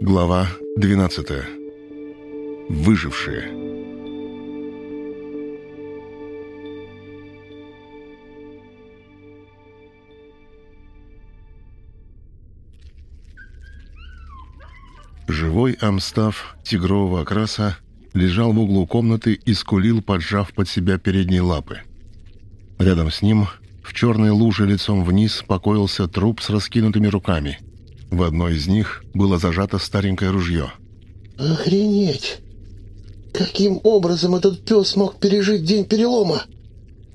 Глава 12. Выжившие. Живой амстав тигрового окраса лежал в углу комнаты и скулил, поджав под себя передние лапы. Рядом с ним, в черной луже лицом вниз, покоился труп с раскинутыми руками. В одной из них было зажато старенькое ружье. «Охренеть! Каким образом этот пес мог пережить день перелома?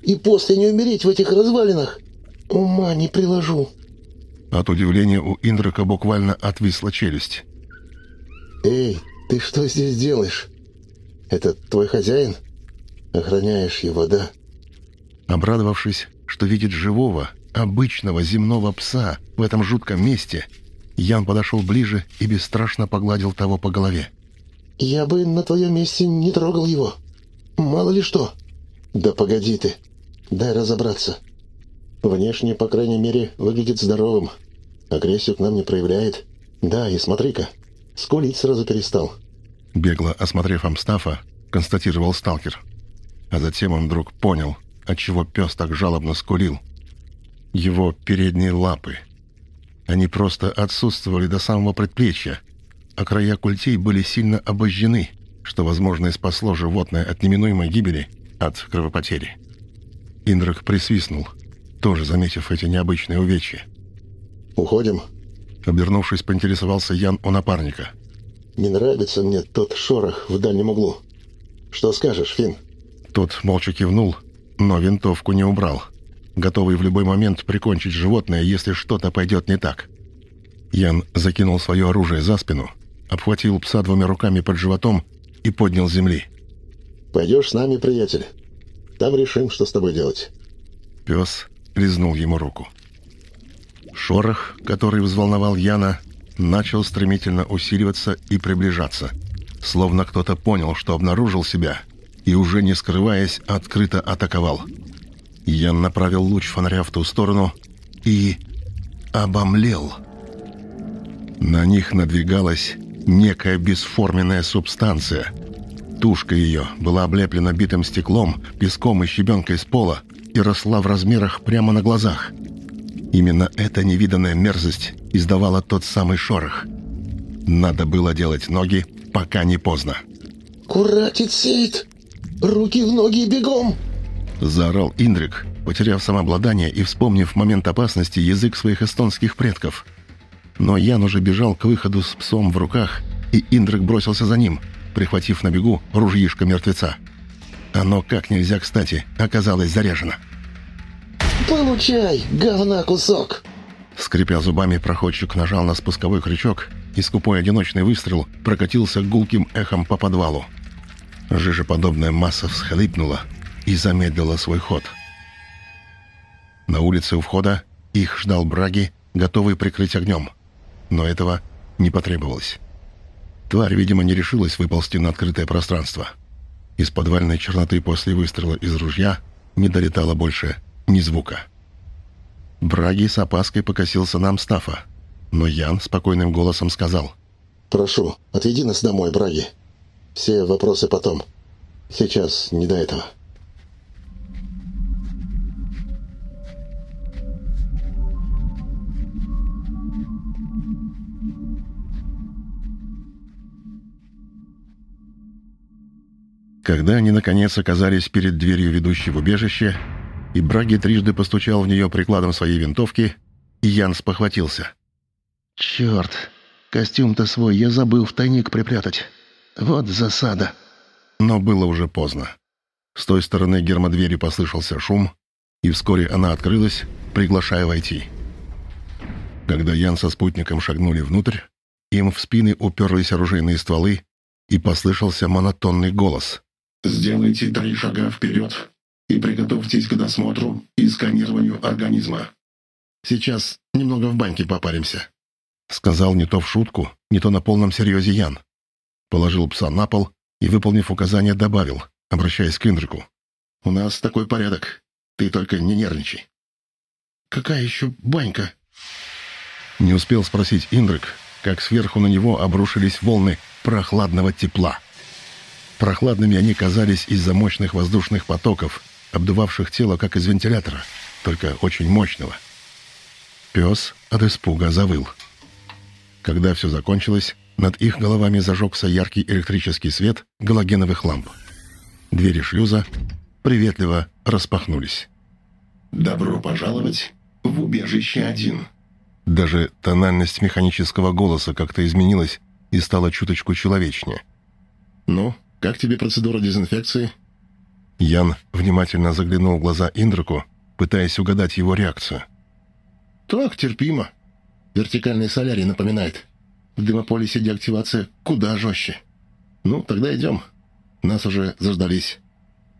И после не умереть в этих развалинах? Ума не приложу!» От удивления у Индрака буквально отвисла челюсть. «Эй, ты что здесь делаешь? Это твой хозяин? Охраняешь его, да?» Обрадовавшись, что видит живого, обычного земного пса в этом жутком месте, Ян подошел ближе и бесстрашно погладил того по голове. «Я бы на твоем месте не трогал его. Мало ли что. Да погоди ты. Дай разобраться. Внешне, по крайней мере, выглядит здоровым. Агрессию к нам не проявляет. Да, и смотри-ка, скулить сразу перестал». Бегло осмотрев Амстафа, констатировал сталкер. А затем он вдруг понял, отчего пес так жалобно скулил. Его передние лапы. Они просто отсутствовали до самого предплечья, а края культей были сильно обожжены, что, возможно, и спасло животное от неминуемой гибели от кровопотери. Индрак присвистнул, тоже заметив эти необычные увечья. «Уходим?» Обернувшись, поинтересовался Ян у напарника. «Не нравится мне тот шорох в дальнем углу. Что скажешь, Финн?» Тот молча кивнул, но винтовку не убрал, готовый в любой момент прикончить животное, если что-то пойдет не так. Ян закинул свое оружие за спину, обхватил пса двумя руками под животом и поднял с земли. «Пойдешь с нами, приятель? Там решим, что с тобой делать». Пес лизнул ему руку. Шорох, который взволновал Яна, начал стремительно усиливаться и приближаться, словно кто-то понял, что обнаружил себя и, уже не скрываясь, открыто атаковал. Ян направил луч фонаря в ту сторону и... обомлел. На них надвигалась некая бесформенная субстанция. Тушка ее была облеплена битым стеклом, песком и щебенкой с пола и росла в размерах прямо на глазах. Именно эта невиданная мерзость издавала тот самый шорох. Надо было делать ноги, пока не поздно. «Куратит сеет! Руки в ноги бегом!» Заорал Индрик, потеряв самообладание и вспомнив момент опасности язык своих эстонских предков. Но Ян уже бежал к выходу с псом в руках, и Индрик бросился за ним, прихватив на бегу ружьишко мертвеца. Оно как нельзя кстати оказалось заряжено. «Получай, говна кусок!» Скрипя зубами, проходчик нажал на спусковой крючок, и скупой одиночный выстрел прокатился гулким эхом по подвалу. Жижеподобная масса всхлипнула и замедлила свой ход. На улице у входа их ждал Браги, готовый прикрыть огнем. Но этого не потребовалось. Тварь, видимо, не решилась выползти на открытое пространство. Из подвальной черноты после выстрела из ружья не долетало больше ни звука. Браги с опаской покосился на Амстафа, но Ян спокойным голосом сказал. «Прошу, отведи нас домой, Браги. Все вопросы потом. Сейчас не до этого». Когда они, наконец, оказались перед дверью, ведущей в убежище, и Браги трижды постучал в нее прикладом своей винтовки, и Ян спохватился. «Черт, костюм-то свой я забыл в тайник припрятать. Вот засада». Но было уже поздно. С той стороны гермодвери послышался шум, и вскоре она открылась, приглашая войти. Когда Ян со спутником шагнули внутрь, им в спины уперлись оружейные стволы, и послышался монотонный голос. «Сделайте три шага вперед и приготовьтесь к досмотру и сканированию организма». «Сейчас немного в баньке попаримся», — сказал не то в шутку, не то на полном серьезе Ян. Положил пса на пол и, выполнив указание, добавил, обращаясь к Индрику. «У нас такой порядок. Ты только не нервничай». «Какая еще банька?» Не успел спросить Индрик, как сверху на него обрушились волны прохладного тепла. Прохладными они казались из-за мощных воздушных потоков, обдувавших тело, как из вентилятора, только очень мощного. Пес от испуга завыл. Когда все закончилось, над их головами зажегся яркий электрический свет галогеновых ламп. Двери шлюза приветливо распахнулись. «Добро пожаловать в убежище один». Даже тональность механического голоса как-то изменилась и стала чуточку человечнее. «Ну, как тебе процедура дезинфекции?» Ян внимательно заглянул в глаза Индраку, пытаясь угадать его реакцию. «Так, терпимо. Вертикальный солярий напоминает. В дымополисе деактивация куда жестче. Ну, тогда идем. Нас уже заждались.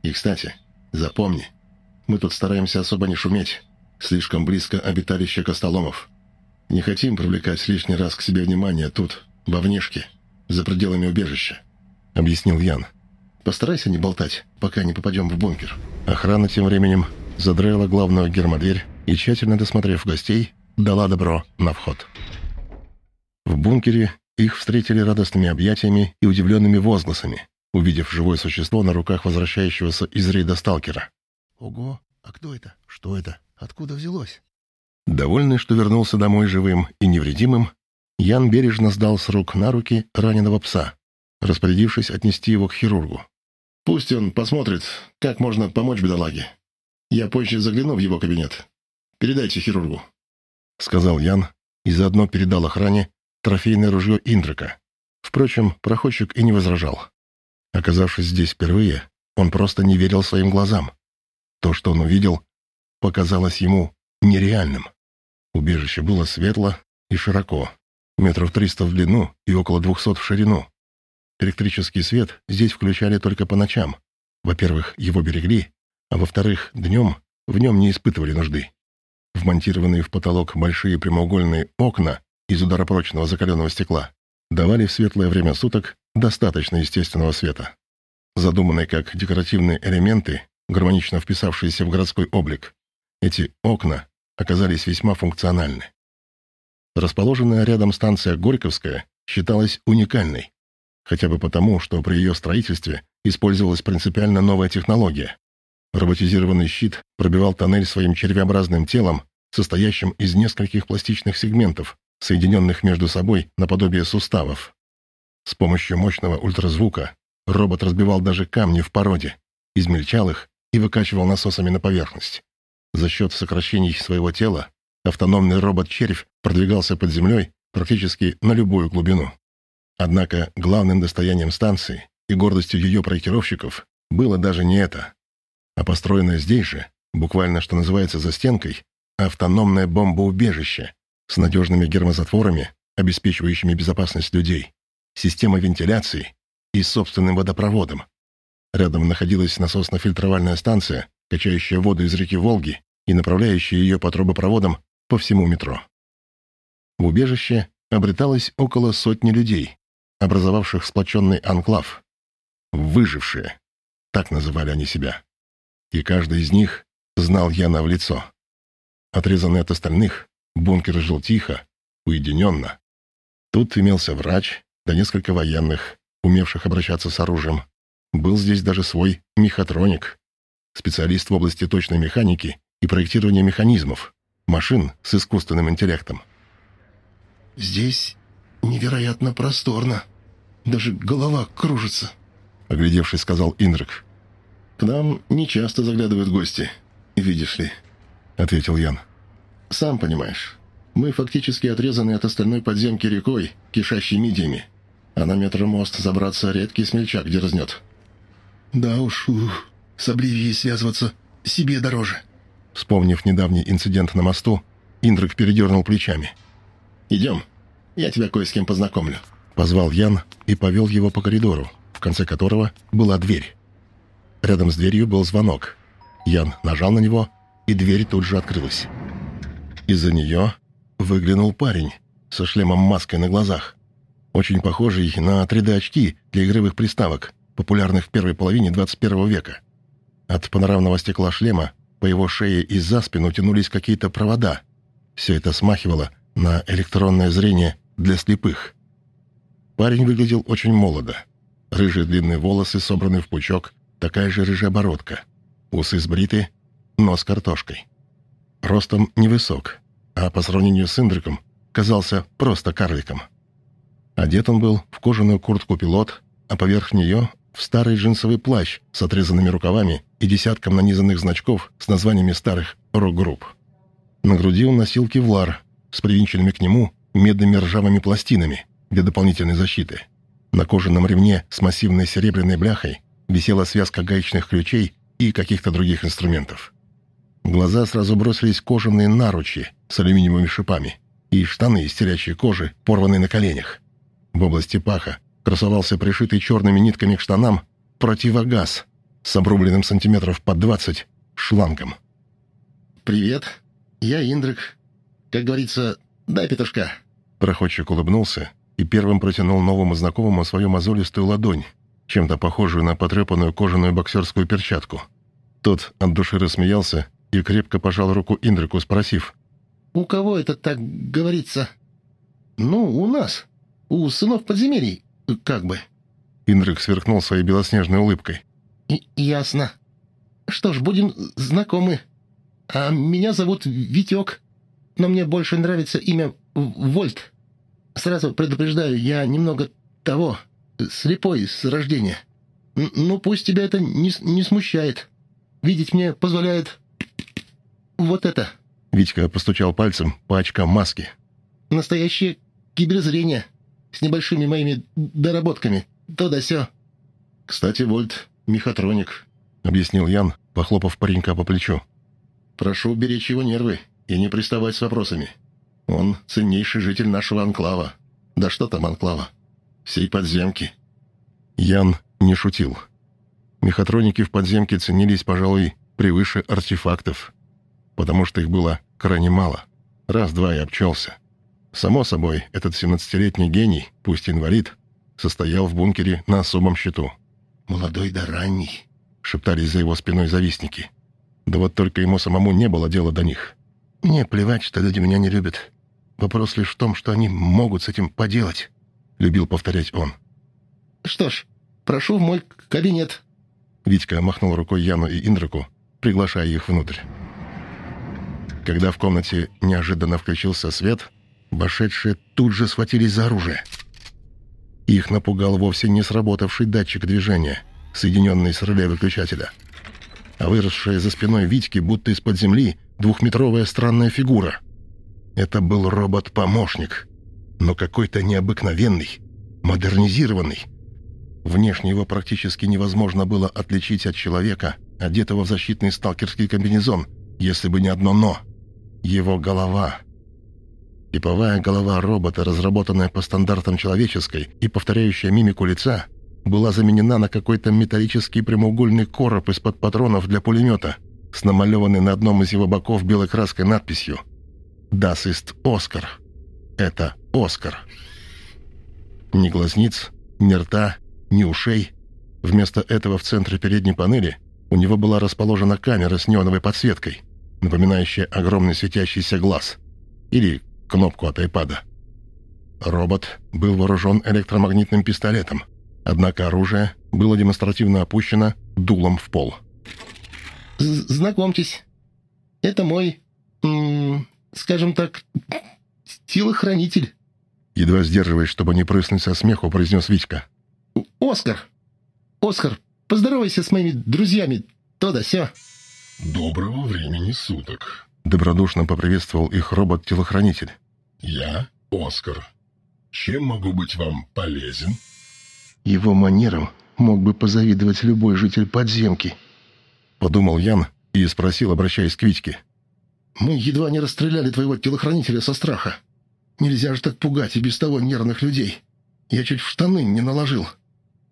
И, кстати, запомни, мы тут стараемся особо не шуметь. Слишком близко обиталище Костоломов. Не хотим привлекать лишний раз к себе внимание тут, во внешке, за пределами убежища», — объяснил Ян. «Постарайся не болтать, пока не попадем в бункер». Охрана тем временем задраила главную гермодверь и, тщательно досмотрев гостей, дала добро на вход. В бункере их встретили радостными объятиями и удивленными возгласами, увидев живое существо на руках возвращающегося из рейда сталкера. «Ого, а кто это? Что это? Откуда взялось?» Довольный, что вернулся домой живым и невредимым, Ян бережно сдал с рук на руки раненого пса, распорядившись отнести его к хирургу. «Пусть он посмотрит, как можно помочь бедолаге. Я позже загляну в его кабинет. Передайте хирургу», — сказал Ян и заодно передал охране трофейное ружье Индрака. Впрочем, проходчик и не возражал. Оказавшись здесь впервые, он просто не верил своим глазам. То, что он увидел, показалось ему нереальным. Убежище было светло и широко, метров триста в длину и около двухсот в ширину. Электрический свет здесь включали только по ночам. Во-первых, его берегли, а во-вторых, днем в нем не испытывали нужды. Вмонтированные в потолок большие прямоугольные окна из ударопрочного закаленного стекла давали в светлое время суток достаточно естественного света. Задуманные как декоративные элементы, гармонично вписавшиеся в городской облик, эти окна оказались весьма функциональны. Расположенная рядом станция Горьковская считалась уникальной, хотя бы потому, что при ее строительстве использовалась принципиально новая технология. Роботизированный щит пробивал тоннель своим червеобразным телом, состоящим из нескольких пластичных сегментов, соединенных между собой наподобие суставов. С помощью мощного ультразвука робот разбивал даже камни в породе, измельчал их и выкачивал насосами на поверхность. За счет сокращений своего тела автономный робот-червь продвигался под землей практически на любую глубину. Однако главным достоянием станции и гордостью ее проектировщиков было даже не это, а построенное здесь же, буквально что называется за стенкой, автономное бомбоубежище, с надежными гермозатворами, обеспечивающими безопасность людей, системой вентиляции и собственным водопроводом. Рядом находилась насосно-фильтровальная станция, качающая воду из реки Волги и направляющая ее по трубопроводам по всему метро. В убежище обреталось около сотни людей, образовавших сплоченный анклав. Выжившие, так называли они себя. И каждый из них знал Яна в лицо. Отрезанный от остальных, Бункер жил тихо, уединенно. Тут имелся врач, да несколько военных, умевших обращаться с оружием. Был здесь даже свой мехатроник, специалист в области точной механики и проектирования механизмов, машин с искусственным интеллектом. «Здесь невероятно просторно. Даже голова кружится», — оглядевшись, сказал Индрик. «К нам нечасто заглядывают гости, видишь ли», — ответил Ян. Сам понимаешь, мы фактически отрезаны от остальной подземки рекой, кишащей мидиями. А на метр мост забраться редкий смельчак дерзнет. Да уж, ух, с Обливией связываться себе дороже. Вспомнив недавний инцидент на мосту, Индрик передернул плечами. «Идем, я тебя кое с кем познакомлю». Позвал Ян и повел его по коридору, в конце которого была дверь. Рядом с дверью был звонок. Ян нажал на него, и дверь тут же открылась. Из-за нее выглянул парень со шлемом-маской на глазах, очень похожий на 3D-очки для игровых приставок, популярных в первой половине 21 века. От панорамного стекла шлема по его шее и за спину тянулись какие-то провода. Все это смахивало на электронное зрение для слепых. Парень выглядел очень молодо. Рыжие длинные волосы собраны в пучок, такая же рыжая бородка. Усы сбриты, нос картошкой. Ростом невысок, а по сравнению с Индриком казался просто карликом. Одет он был в кожаную куртку-пилот, а поверх нее в старый джинсовый плащ с отрезанными рукавами и десятком нанизанных значков с названиями старых рок-групп. На груди он носил кевлар с привинченными к нему медными ржавыми пластинами для дополнительной защиты. На кожаном ремне с массивной серебряной бляхой висела связка гаечных ключей и каких-то других инструментов. В глаза сразу бросились кожаные наручи с алюминиевыми шипами и штаны из терячей кожи, порванные на коленях. В области паха красовался пришитый черными нитками к штанам противогаз с обрубленным сантиметров под 20 шлангом. «Привет, я Индрик. Как говорится, дай петушка». Проходчик улыбнулся и первым протянул новому знакомому свою мозолистую ладонь, чем-то похожую на потрепанную кожаную боксерскую перчатку. Тот от души рассмеялся и крепко пожал руку Индрику, спросив. «У кого это так говорится?» «Ну, у нас. У сынов подземелий, как бы». Индрик сверкнул своей белоснежной улыбкой. «Ясно. Что ж, будем знакомы. А меня зовут Витек, но мне больше нравится имя Вольт. Сразу предупреждаю, я немного того, слепой с рождения. Ну, пусть тебя это не, не смущает. Видеть мне позволяет вот это». Витька постучал пальцем по очкам маски. «Настоящее киберзрение с небольшими моими доработками. То да сё». «Кстати, Вольт — мехатроник», — объяснил Ян, похлопав паренька по плечу. «Прошу беречь его нервы и не приставать с вопросами. Он ценнейший житель нашего анклава. Да что там анклава? Всей подземки». Ян не шутил. Мехатроники в подземке ценились, пожалуй, превыше артефактов, потому что их было крайне мало. Раз-два и обчелся. Само собой, этот 17-летний гений, пусть инвалид, состоял в бункере на особом счету. «Молодой да ранний», — шептались за его спиной завистники. Да вот только ему самому не было дела до них. «Мне плевать, что люди меня не любят. Вопрос лишь в том, что они могут с этим поделать», — любил повторять он. «Что ж, прошу в мой кабинет». Витька махнул рукой Яну и Индраку, приглашая их внутрь. Когда в комнате неожиданно включился свет, вошедшие тут же схватились за оружие. Их напугал вовсе не сработавший датчик движения, соединенный с реле выключателя, а выросшая за спиной Витьки, будто из-под земли, двухметровая странная фигура. Это был робот-помощник, но какой-то необыкновенный, модернизированный. Внешне его практически невозможно было отличить от человека, одетого в защитный сталкерский комбинезон, если бы не одно «но». Его голова. Типовая голова робота, разработанная по стандартам человеческой и повторяющая мимику лица, была заменена на какой-то металлический прямоугольный короб из-под патронов для пулемета с намалеванной на одном из его боков белой краской надписью «Das ist Оскар». Это Оскар. Ни глазниц, ни рта, ни ушей. Вместо этого в центре передней панели у него была расположена камера с неоновой подсветкой – напоминающее огромный светящийся глаз или кнопку от айпада. Робот был вооружен электромагнитным пистолетом, однако оружие было демонстративно опущено дулом в пол. «Знакомьтесь, это мой, скажем так, телохранитель». Едва сдерживаясь, чтобы не прыснуть со смеху, произнес Витька. «Оскар! Оскар, поздоровайся с моими друзьями, то да сё». «Доброго времени суток», — добродушно поприветствовал их робот-телохранитель. «Я Оскар. Чем могу быть вам полезен?» «Его манерам мог бы позавидовать любой житель подземки», — подумал Ян и спросил, обращаясь к Витьке. «Мы едва не расстреляли твоего телохранителя со страха. Нельзя же так пугать и без того нервных людей. Я чуть в штаны не наложил.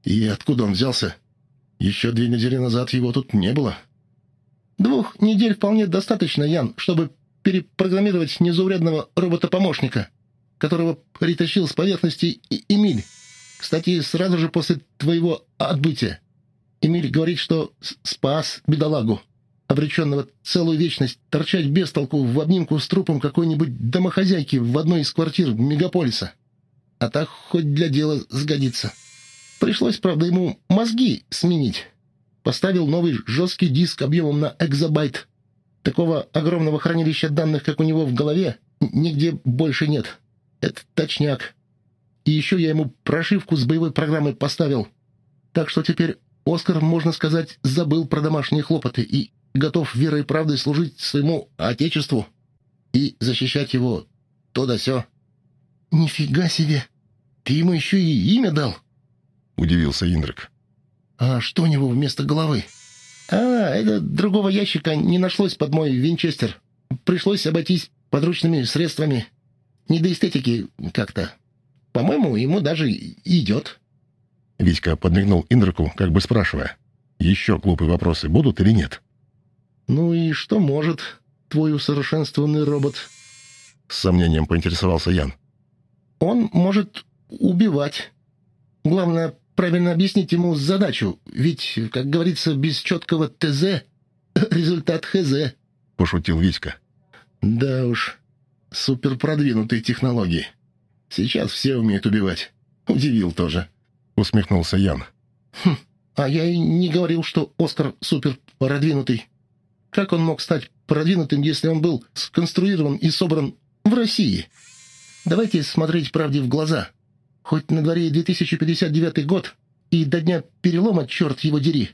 И откуда он взялся? Еще две недели назад его тут не было». Двух недель вполне достаточно, Ян, чтобы перепрограммировать незаурядного робота-помощника, которого притащил с поверхности Эмиль. Кстати, сразу же после твоего отбытия. Эмиль говорит, что спас бедолагу, обреченного целую вечность торчать без толку в обнимку с трупом какой-нибудь домохозяйки в одной из квартир мегаполиса. а так хоть для дела сгодится. Пришлось, правда, ему мозги сменить. Поставил новый жесткий диск объемом на экзобайт. Такого огромного хранилища данных, как у него в голове, нигде больше нет. Это точняк. И еще я ему прошивку с боевой программой поставил. Так что теперь Оскар, можно сказать, забыл про домашние хлопоты и готов верой и правдой служить своему отечеству и защищать его то да сё. «Нифига себе! Ты ему еще и имя дал?» — удивился Индрик. «А что у него вместо головы?» «А, это другого ящика не нашлось под мой винчестер. Пришлось обойтись подручными средствами. Не до эстетики как-то. По-моему, ему даже идет». Витька подмигнул Индрику, как бы спрашивая, еще глупые вопросы будут или нет. «Ну и что может твой усовершенствованный робот?» С сомнением поинтересовался Ян. «Он может убивать. Главное, правильно объяснить ему задачу, ведь, как говорится, без четкого ТЗ результат ХЗ», — пошутил Витька. «Да уж, суперпродвинутые технологии. Сейчас все умеют убивать. Удивил тоже» усмехнулся Ян. «Хм, а я и не говорил, что Оскар супер продвинутый. Как он мог стать продвинутым, если он был сконструирован и собран в России? Давайте смотреть правде в глаза. Хоть на дворе 2059 год, и до дня перелома, черт его дери.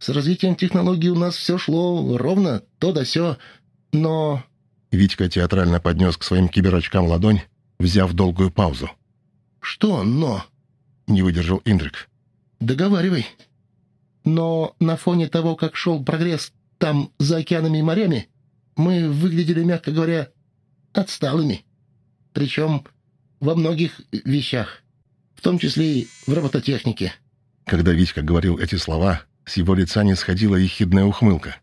С развитием технологий у нас все шло ровно, то да сё, но...» Витька театрально поднес к своим киберочкам ладонь, взяв долгую паузу. «Что «но»?» — не выдержал Индрик. «Договаривай. Но на фоне того, как шел прогресс там, за океанами и морями, мы выглядели, мягко говоря, отсталыми. Причем во многих вещах, в том числе и в робототехнике». Когда Витька говорил эти слова, с его лица не сходила ехидная ухмылка.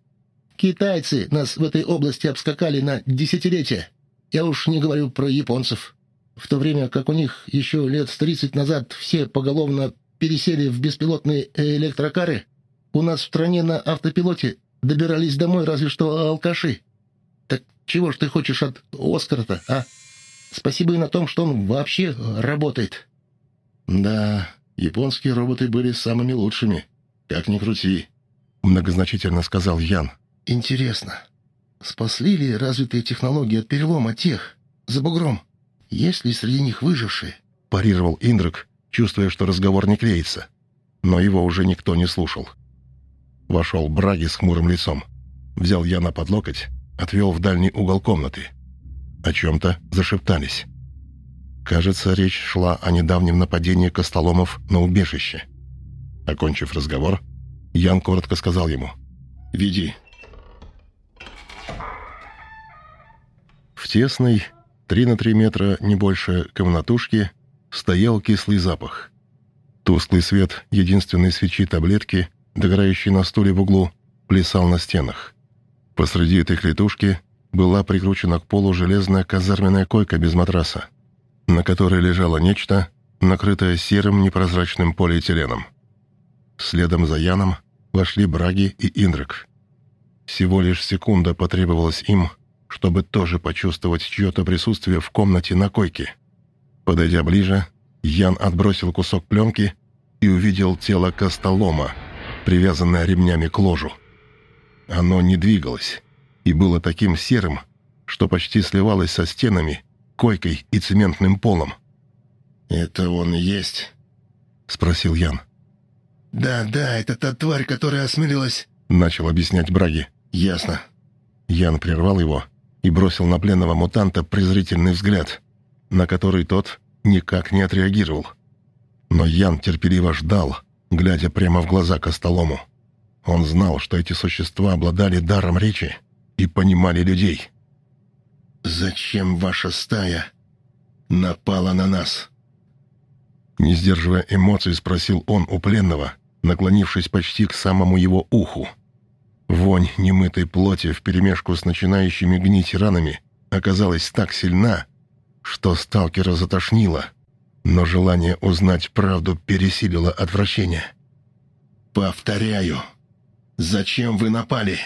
«Китайцы нас в этой области обскакали на десятилетия. Я уж не говорю про японцев в то время как у них еще лет с тридцать назад все поголовно пересели в беспилотные электрокары, у нас в стране на автопилоте добирались домой разве что алкаши. Так чего ж ты хочешь от Оскара-то, а? Спасибо и на том, что он вообще работает. Да, японские роботы были самыми лучшими. Как ни крути, многозначительно сказал Ян. Интересно, спасли ли развитые технологии от перелома тех за бугром? «Есть ли среди них выжившие?» – парировал Индрак, чувствуя, что разговор не клеится. Но его уже никто не слушал. Вошел Браги с хмурым лицом. Взял Яна под локоть, отвел в дальний угол комнаты. О чем-то зашептались. Кажется, речь шла о недавнем нападении Костоломов на убежище. Окончив разговор, Ян коротко сказал ему «Веди». В тесной, Три на три метра, не больше, комнатушки, стоял кислый запах. Тусклый свет единственной свечи таблетки, догорающей на стуле в углу, плясал на стенах. Посреди этой клетушки была прикручена к полу железная казарменная койка без матраса, на которой лежало нечто, накрытое серым непрозрачным полиэтиленом. Следом за Яном вошли Браги и Индрик. Всего лишь секунда потребовалась им — чтобы тоже почувствовать чье-то присутствие в комнате на койке. Подойдя ближе, Ян отбросил кусок пленки и увидел тело Костолома, привязанное ремнями к ложу. Оно не двигалось и было таким серым, что почти сливалось со стенами, койкой и цементным полом. «Это он и есть?» — спросил Ян. «Да, да, это та тварь, которая осмелилась...» — начал объяснять Браги. «Ясно». Ян прервал его и бросил на пленного мутанта презрительный взгляд, на который тот никак не отреагировал. Но Ян терпеливо ждал, глядя прямо в глаза Костолому. Он знал, что эти существа обладали даром речи и понимали людей. «Зачем ваша стая напала на нас?» Не сдерживая эмоций, спросил он у пленного, наклонившись почти к самому его уху. Вонь немытой плоти вперемешку с начинающими гнить ранами оказалась так сильна, что сталкера затошнило, но желание узнать правду пересилило отвращение. «Повторяю, зачем вы напали?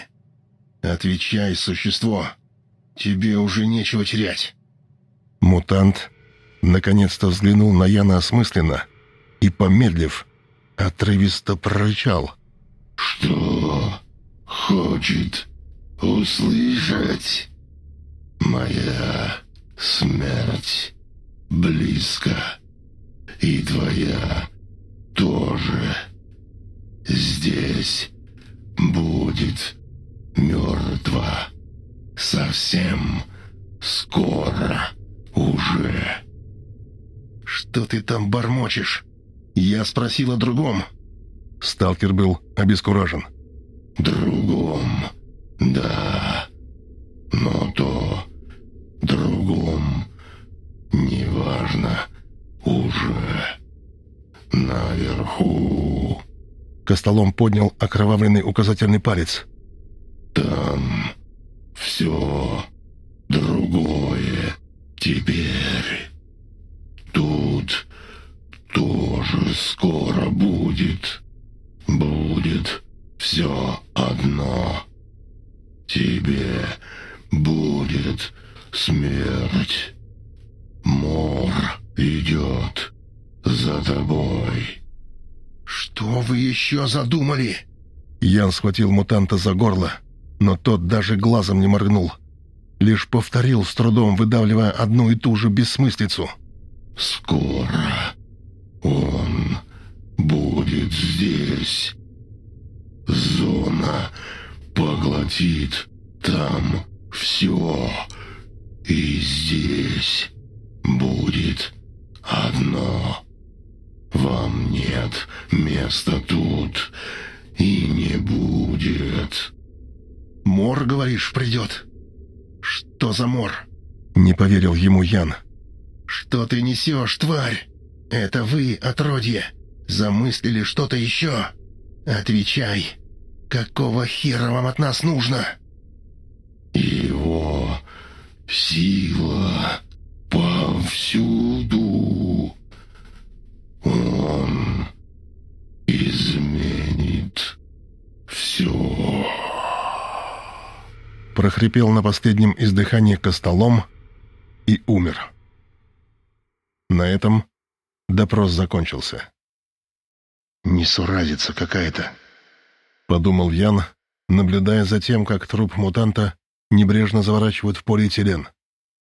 Отвечай, существо, тебе уже нечего терять». Мутант наконец-то взглянул на Яна осмысленно и, помедлив, отрывисто прорычал. «Что хочет услышать? Моя смерть близко, и твоя тоже. Здесь будет мертва совсем скоро уже». «Что ты там бормочешь? Я спросил о другом». Сталкер был обескуражен. «Другом, да. Но то другом неважно уже. Наверху...» Костолом поднял окровавленный указательный палец. «Там все другое теперь. Тут тоже скоро будет. Будет все одно. Тебе будет смерть. Мор идет за тобой. «Что вы еще задумали?» Ян схватил мутанта за горло, но тот даже глазом не моргнул. Лишь повторил с трудом, выдавливая одну и ту же бессмыслицу. «Скоро он будет здесь. Зона поглотит там все. И здесь будет одно. Вам нет места тут и не будет. Мор, говоришь, придет? Что за мор? Не поверил ему Ян. Что ты несешь, тварь? Это вы, отродье, замыслили что-то еще? Отвечай. Какого хера вам от нас нужно? Его сила повсюду. Он изменит все. Прохрипел на последнем издыхании костолом и умер. На этом допрос закончился. «Несуразица какая-то», — подумал Ян, наблюдая за тем, как труп мутанта небрежно заворачивают в полиэтилен.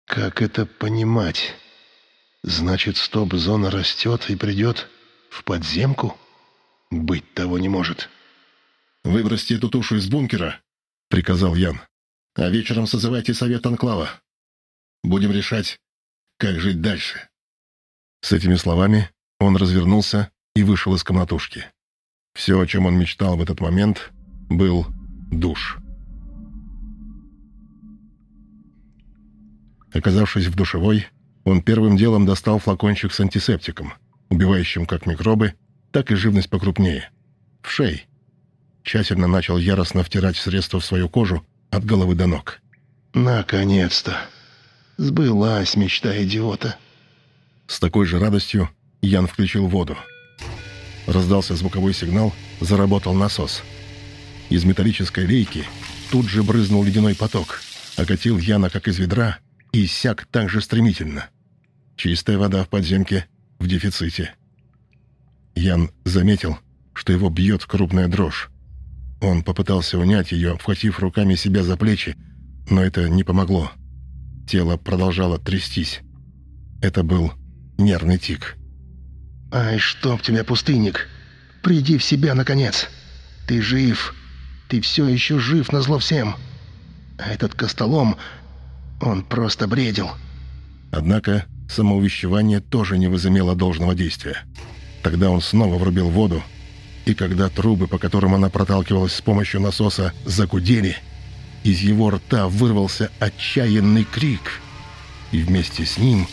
«Как это понимать? Значит, стоп-зона растет и придет в подземку? Быть того не может». «Выбросьте эту тушу из бункера», — приказал Ян. «А вечером созывайте совет Анклава. Будем решать, как жить дальше». С этими словами он развернулся и вышел из комнатушки. Все, о чем он мечтал в этот момент, был душ. Оказавшись в душевой, он первым делом достал флакончик с антисептиком, убивающим как микробы, так и живность покрупнее. В шей. Тщательно начал яростно втирать средство в свою кожу от головы до ног. «Наконец-то! Сбылась мечта идиота!» С такой же радостью Ян включил воду. Раздался звуковой сигнал, заработал насос. Из металлической лейки тут же брызнул ледяной поток, окатил Яна как из ведра и иссяк так же стремительно. Чистая вода в подземке в дефиците. Ян заметил, что его бьет крупная дрожь. Он попытался унять ее, обхватив руками себя за плечи, но это не помогло. Тело продолжало трястись. Это был нервный тик. «Ай, чтоб тебя, пустынник! Приди в себя, наконец! Ты жив! Ты все еще жив, назло всем! А этот костолом, он просто бредил!» Однако самоувещевание тоже не возымело должного действия. Тогда он снова врубил воду, и когда трубы, по которым она проталкивалась с помощью насоса, загудели, из его рта вырвался отчаянный крик, и вместе с ним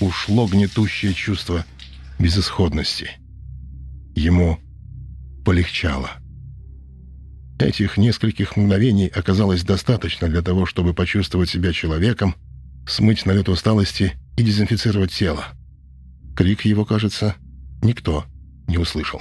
ушло гнетущее чувство безысходности. Ему полегчало. Этих нескольких мгновений оказалось достаточно для того, чтобы почувствовать себя человеком, смыть налет усталости и дезинфицировать тело. Крик его, кажется, никто не услышал.